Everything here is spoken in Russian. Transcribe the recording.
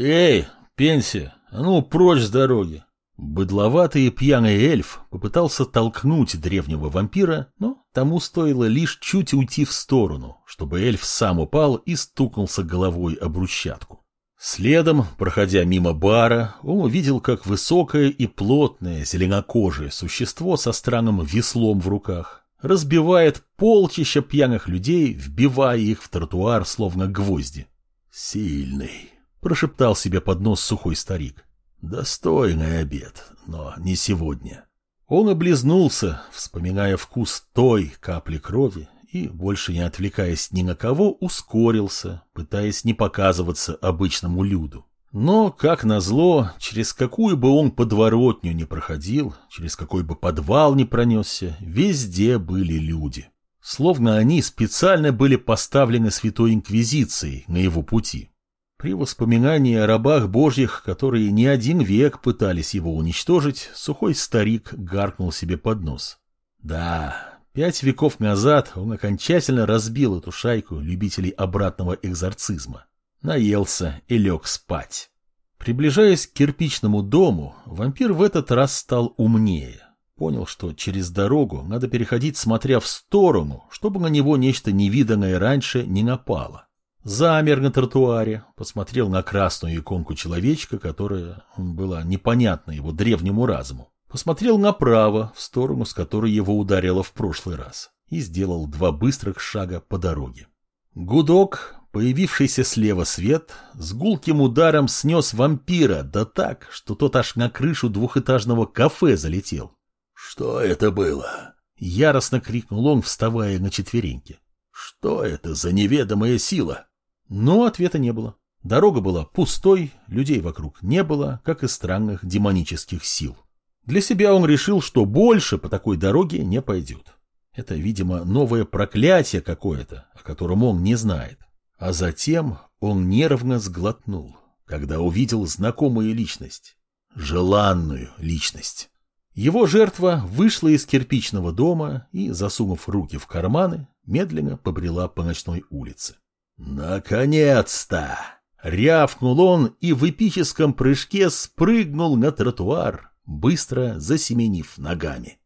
«Эй, пенсия, а ну прочь с дороги!» Быдловатый и пьяный эльф попытался толкнуть древнего вампира, но тому стоило лишь чуть уйти в сторону, чтобы эльф сам упал и стукнулся головой об брусчатку. Следом, проходя мимо бара, он увидел, как высокое и плотное зеленокожее существо со странным веслом в руках разбивает полчища пьяных людей, вбивая их в тротуар, словно гвозди. «Сильный», — прошептал себе под нос сухой старик. Достойный обед, но не сегодня. Он облизнулся, вспоминая вкус той капли крови, и, больше не отвлекаясь ни на кого, ускорился, пытаясь не показываться обычному люду. Но, как назло, через какую бы он подворотню не проходил, через какой бы подвал не пронесся, везде были люди. Словно они специально были поставлены Святой Инквизицией на его пути. При воспоминании о рабах божьих, которые не один век пытались его уничтожить, сухой старик гаркнул себе под нос. Да, пять веков назад он окончательно разбил эту шайку любителей обратного экзорцизма. Наелся и лег спать. Приближаясь к кирпичному дому, вампир в этот раз стал умнее. Понял, что через дорогу надо переходить, смотря в сторону, чтобы на него нечто невиданное раньше не напало. Замер на тротуаре, посмотрел на красную иконку человечка, которая была непонятна его древнему разуму. Посмотрел направо, в сторону, с которой его ударило в прошлый раз, и сделал два быстрых шага по дороге. Гудок, появившийся слева свет, с гулким ударом снес вампира, да так, что тот аж на крышу двухэтажного кафе залетел. «Что это было?» — яростно крикнул он, вставая на четвереньки. «Что это за неведомая сила?» Но ответа не было. Дорога была пустой, людей вокруг не было, как и странных демонических сил. Для себя он решил, что больше по такой дороге не пойдет. Это, видимо, новое проклятие какое-то, о котором он не знает. А затем он нервно сглотнул, когда увидел знакомую личность. Желанную личность. Его жертва вышла из кирпичного дома и, засунув руки в карманы, медленно побрела по ночной улице. «Наконец-то!» Рявкнул он и в эпическом прыжке спрыгнул на тротуар, быстро засеменив ногами.